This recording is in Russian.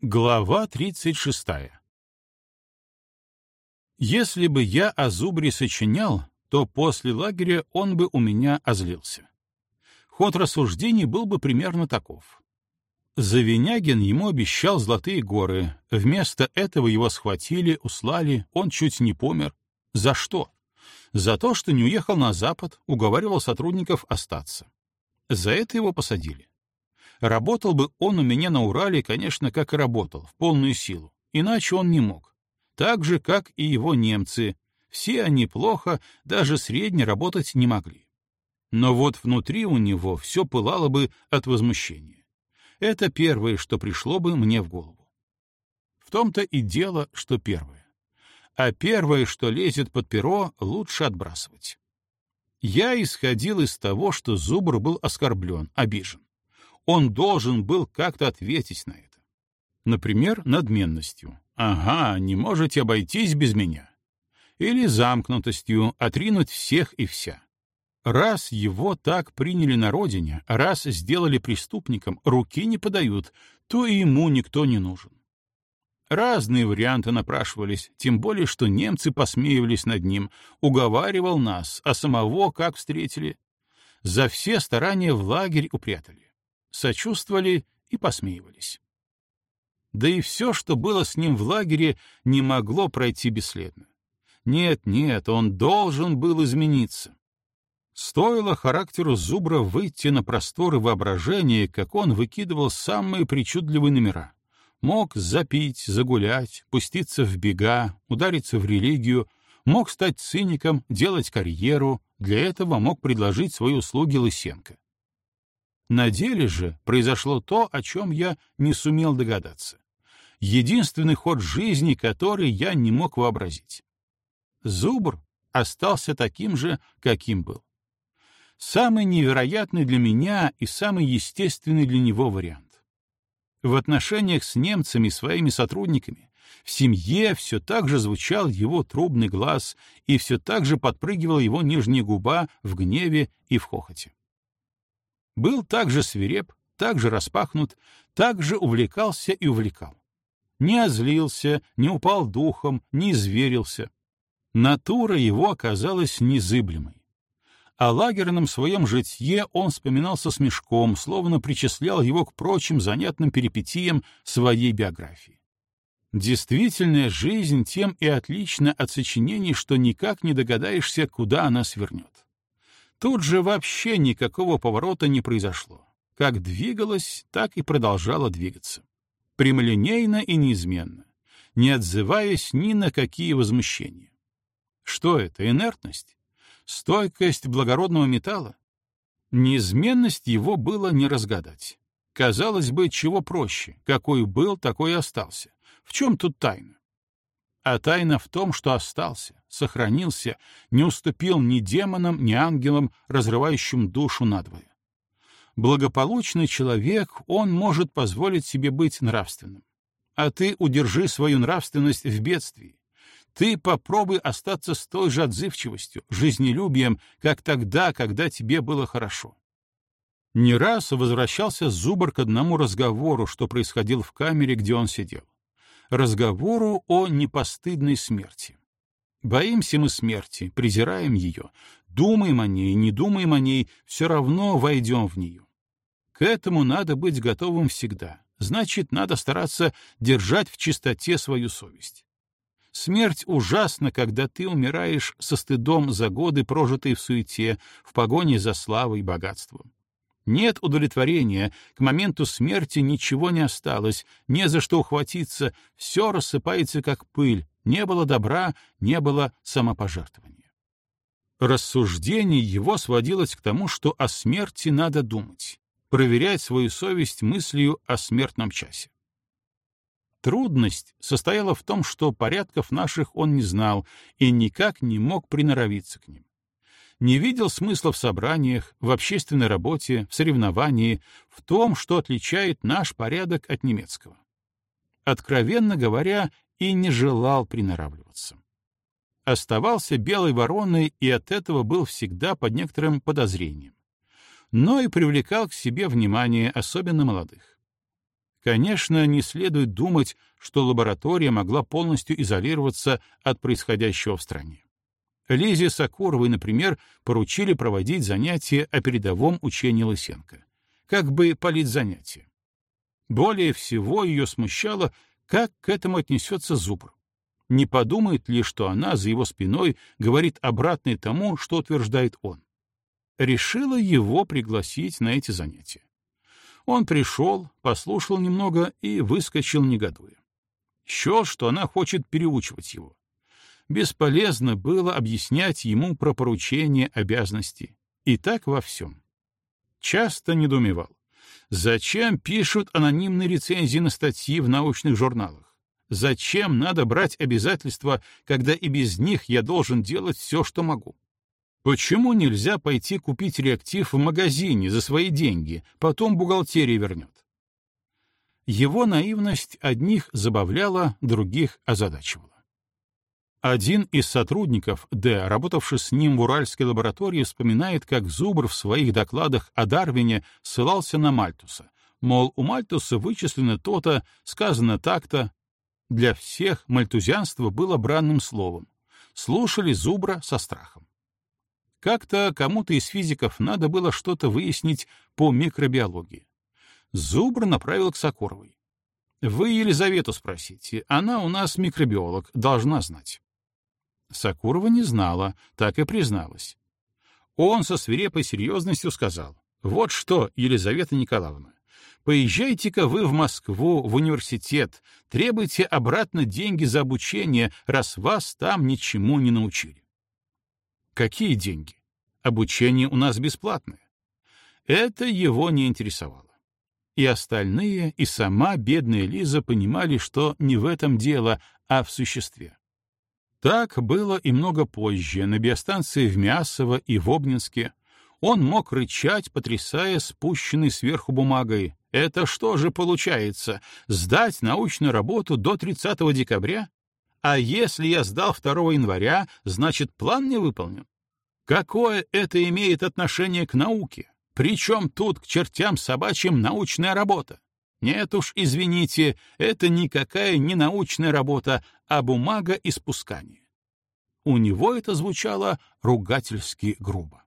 Глава 36. Если бы я о Зубре сочинял, то после лагеря он бы у меня озлился. Ход рассуждений был бы примерно таков. Завинягин ему обещал золотые горы. Вместо этого его схватили, услали, он чуть не помер. За что? За то, что не уехал на Запад, уговаривал сотрудников остаться. За это его посадили. Работал бы он у меня на Урале, конечно, как и работал, в полную силу. Иначе он не мог. Так же, как и его немцы. Все они плохо, даже средне работать не могли. Но вот внутри у него все пылало бы от возмущения. Это первое, что пришло бы мне в голову. В том-то и дело, что первое. А первое, что лезет под перо, лучше отбрасывать. Я исходил из того, что Зубр был оскорблен, обижен. Он должен был как-то ответить на это. Например, надменностью. «Ага, не можете обойтись без меня». Или замкнутостью отринуть всех и вся. Раз его так приняли на родине, раз сделали преступником, руки не подают, то и ему никто не нужен. Разные варианты напрашивались, тем более, что немцы посмеивались над ним, уговаривал нас, а самого как встретили. За все старания в лагерь упрятали сочувствовали и посмеивались. Да и все, что было с ним в лагере, не могло пройти бесследно. Нет, нет, он должен был измениться. Стоило характеру Зубра выйти на просторы воображения, как он выкидывал самые причудливые номера. Мог запить, загулять, пуститься в бега, удариться в религию, мог стать циником, делать карьеру, для этого мог предложить свои услуги Лысенко. На деле же произошло то, о чем я не сумел догадаться. Единственный ход жизни, который я не мог вообразить. Зубр остался таким же, каким был. Самый невероятный для меня и самый естественный для него вариант. В отношениях с немцами, своими сотрудниками, в семье все так же звучал его трубный глаз и все так же подпрыгивала его нижняя губа в гневе и в хохоте был также свиреп, также распахнут, также увлекался и увлекал. Не озлился, не упал духом, не изверился. Натура его оказалась незыблемой. О лагерном своем житье он вспоминал со смешком, словно причислял его к прочим занятным перипетиям своей биографии. Действительная жизнь тем и отлична от сочинений, что никак не догадаешься, куда она свернет. Тут же вообще никакого поворота не произошло. Как двигалась, так и продолжала двигаться. Прямолинейно и неизменно, не отзываясь ни на какие возмущения. Что это, инертность? Стойкость благородного металла? Неизменность его было не разгадать. Казалось бы, чего проще. Какой был, такой и остался. В чем тут тайна? А тайна в том, что остался, сохранился, не уступил ни демонам, ни ангелам, разрывающим душу надвое. Благополучный человек, он может позволить себе быть нравственным. А ты удержи свою нравственность в бедствии. Ты попробуй остаться с той же отзывчивостью, жизнелюбием, как тогда, когда тебе было хорошо. Не раз возвращался Зубр к одному разговору, что происходил в камере, где он сидел разговору о непостыдной смерти. Боимся мы смерти, презираем ее, думаем о ней, не думаем о ней, все равно войдем в нее. К этому надо быть готовым всегда, значит, надо стараться держать в чистоте свою совесть. Смерть ужасна, когда ты умираешь со стыдом за годы, прожитые в суете, в погоне за славой и богатством. Нет удовлетворения, к моменту смерти ничего не осталось, не за что ухватиться, все рассыпается как пыль, не было добра, не было самопожертвования. Рассуждение его сводилось к тому, что о смерти надо думать, проверять свою совесть мыслью о смертном часе. Трудность состояла в том, что порядков наших он не знал и никак не мог приноровиться к ним не видел смысла в собраниях, в общественной работе, в соревновании, в том, что отличает наш порядок от немецкого. Откровенно говоря, и не желал приноравливаться. Оставался белой вороной и от этого был всегда под некоторым подозрением. Но и привлекал к себе внимание, особенно молодых. Конечно, не следует думать, что лаборатория могла полностью изолироваться от происходящего в стране. Лизе Сокуровой, например, поручили проводить занятия о передовом учении Лысенко. Как бы занятия. Более всего ее смущало, как к этому отнесется Зубр. Не подумает ли, что она за его спиной говорит обратное тому, что утверждает он? Решила его пригласить на эти занятия. Он пришел, послушал немного и выскочил негодуя. Счел, что она хочет переучивать его. Бесполезно было объяснять ему про поручение обязанности. И так во всем. Часто недоумевал. Зачем пишут анонимные рецензии на статьи в научных журналах? Зачем надо брать обязательства, когда и без них я должен делать все, что могу? Почему нельзя пойти купить реактив в магазине за свои деньги, потом бухгалтерия вернет? Его наивность одних забавляла, других озадачивала. Один из сотрудников, Д, работавший с ним в Уральской лаборатории, вспоминает, как Зубр в своих докладах о Дарвине ссылался на Мальтуса. Мол, у Мальтуса вычислено то-то, сказано так-то. Для всех мальтузианство было бранным словом. Слушали Зубра со страхом. Как-то кому-то из физиков надо было что-то выяснить по микробиологии. Зубр направил к Сокуровой. «Вы Елизавету спросите, она у нас микробиолог, должна знать». Сакурова не знала, так и призналась. Он со свирепой серьезностью сказал, «Вот что, Елизавета Николаевна, поезжайте-ка вы в Москву, в университет, требуйте обратно деньги за обучение, раз вас там ничему не научили». Какие деньги? Обучение у нас бесплатное. Это его не интересовало. И остальные, и сама бедная Лиза понимали, что не в этом дело, а в существе. Так было и много позже, на биостанции в Мясово и в Обнинске. Он мог рычать, потрясая спущенной сверху бумагой. «Это что же получается? Сдать научную работу до 30 декабря? А если я сдал 2 января, значит, план не выполнен? Какое это имеет отношение к науке? Причем тут к чертям собачьим научная работа? Нет уж, извините, это никакая не научная работа, а бумага испускания. У него это звучало ругательски грубо.